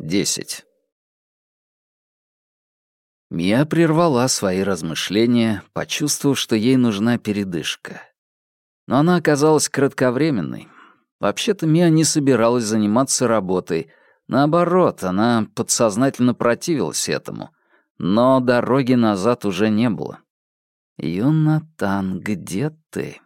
Десять. Мия прервала свои размышления, почувствовав, что ей нужна передышка. Но она оказалась кратковременной. Вообще-то Мия не собиралась заниматься работой. Наоборот, она подсознательно противилась этому. Но дороги назад уже не было. «Юнатан, где ты?»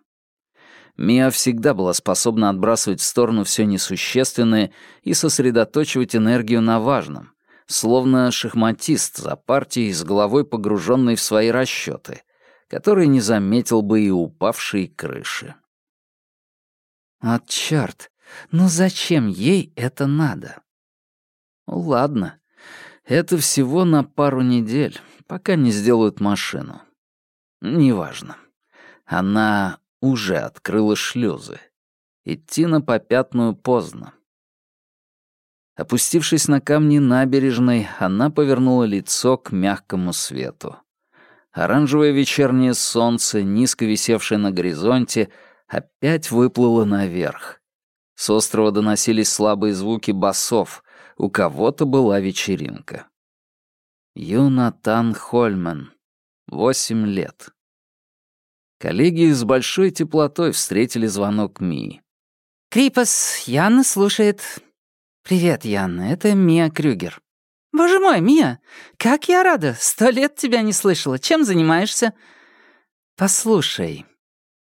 Мия всегда была способна отбрасывать в сторону все несущественное и сосредоточивать энергию на важном, словно шахматист за партией с головой погруженной в свои расчеты, который не заметил бы и упавшей крыши. «А черт, ну зачем ей это надо?» «Ладно, это всего на пару недель, пока не сделают машину. Неважно. Она уже открыла шлюзы. Идти на попятную поздно. Опустившись на камни набережной, она повернула лицо к мягкому свету. Оранжевое вечернее солнце, низко висевшее на горизонте, опять выплыло наверх. С острова доносились слабые звуки басов. У кого-то была вечеринка. Юнатан Хольман. Восемь лет. Коллеги с большой теплотой встретили звонок Мии. «Крипас, Яна слушает. «Привет, Яна, это Мия Крюгер». «Боже мой, Мия, как я рада! Сто лет тебя не слышала. Чем занимаешься?» «Послушай».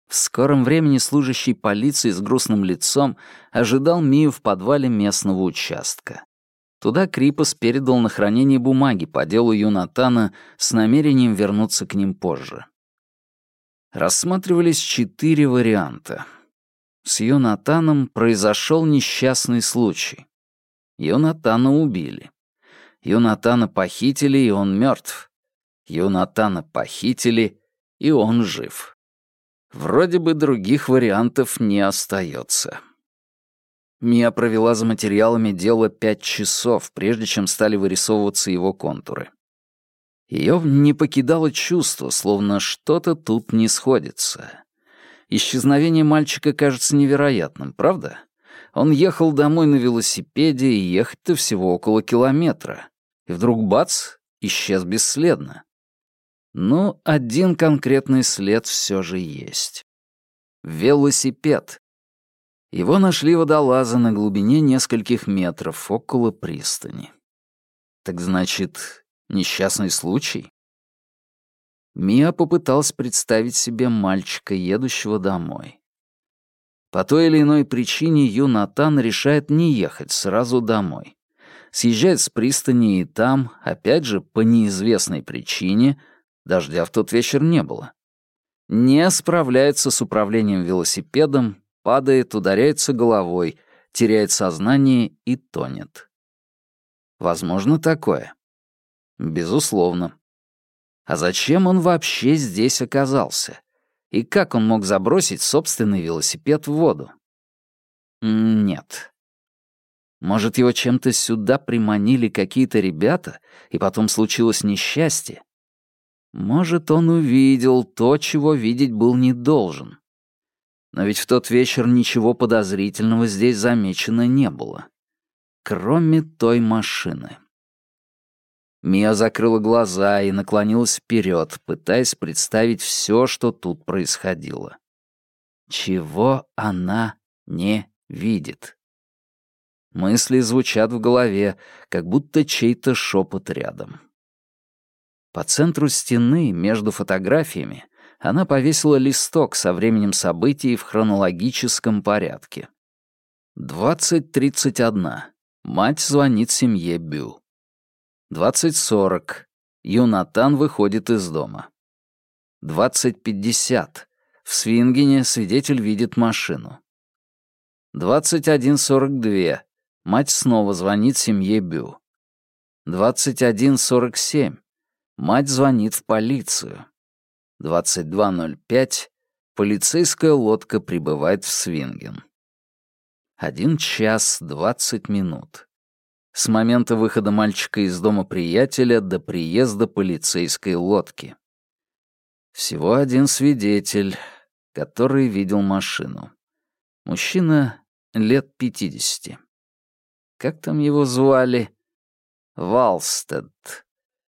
В скором времени служащий полиции с грустным лицом ожидал Мию в подвале местного участка. Туда Крипос передал на хранение бумаги по делу Юнатана с намерением вернуться к ним позже. Рассматривались четыре варианта. С Юнатаном произошел несчастный случай. Юнатана убили. Юнатана похитили, и он мертв. Юнатана похитили, и он жив. Вроде бы других вариантов не остается. Мия провела за материалами дела пять часов, прежде чем стали вырисовываться его контуры. Ее не покидало чувство, словно что-то тут не сходится. Исчезновение мальчика кажется невероятным, правда? Он ехал домой на велосипеде, и ехать-то всего около километра. И вдруг бац, исчез бесследно. Но один конкретный след все же есть. Велосипед. Его нашли водолазы на глубине нескольких метров около пристани. Так значит, несчастный случай? Мия попыталась представить себе мальчика, едущего домой. По той или иной причине Юнатан решает не ехать сразу домой. Съезжает с пристани и там, опять же, по неизвестной причине, дождя в тот вечер не было. Не справляется с управлением велосипедом, падает, ударяется головой, теряет сознание и тонет. Возможно такое? Безусловно. А зачем он вообще здесь оказался? И как он мог забросить собственный велосипед в воду? Нет. Может, его чем-то сюда приманили какие-то ребята, и потом случилось несчастье? Может, он увидел то, чего видеть был не должен. Но ведь в тот вечер ничего подозрительного здесь замечено не было. Кроме той машины. Мия закрыла глаза и наклонилась вперед, пытаясь представить все, что тут происходило. Чего она не видит? Мысли звучат в голове, как будто чей-то шепот рядом. По центру стены, между фотографиями, она повесила листок со временем событий в хронологическом порядке. 20.31. Мать звонит семье Бю. 20.40. Юнатан выходит из дома. 20.50. В Свингене свидетель видит машину. 21.42. Мать снова звонит семье Бю. 21.47. Мать звонит в полицию. 22.05. Полицейская лодка прибывает в Свинген. Один час двадцать минут с момента выхода мальчика из дома приятеля до приезда полицейской лодки. Всего один свидетель, который видел машину. Мужчина лет пятидесяти. Как там его звали? Валстед.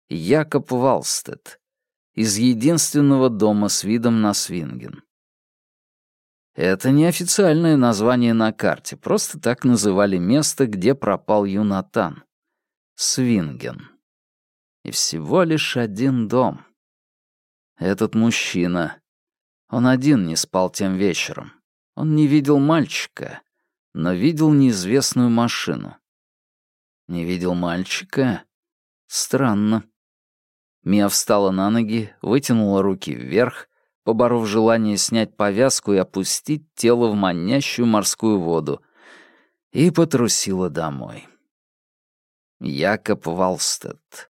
Якоб Валстед. Из единственного дома с видом на Свинген. Это не официальное название на карте, просто так называли место, где пропал Юнатан. Свинген. И всего лишь один дом. Этот мужчина. Он один не спал тем вечером. Он не видел мальчика, но видел неизвестную машину. Не видел мальчика? Странно. Мия встала на ноги, вытянула руки вверх, поборов желание снять повязку и опустить тело в манящую морскую воду, и потрусила домой. Якоб Валстед.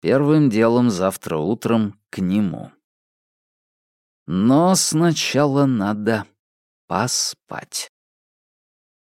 Первым делом завтра утром к нему. Но сначала надо поспать.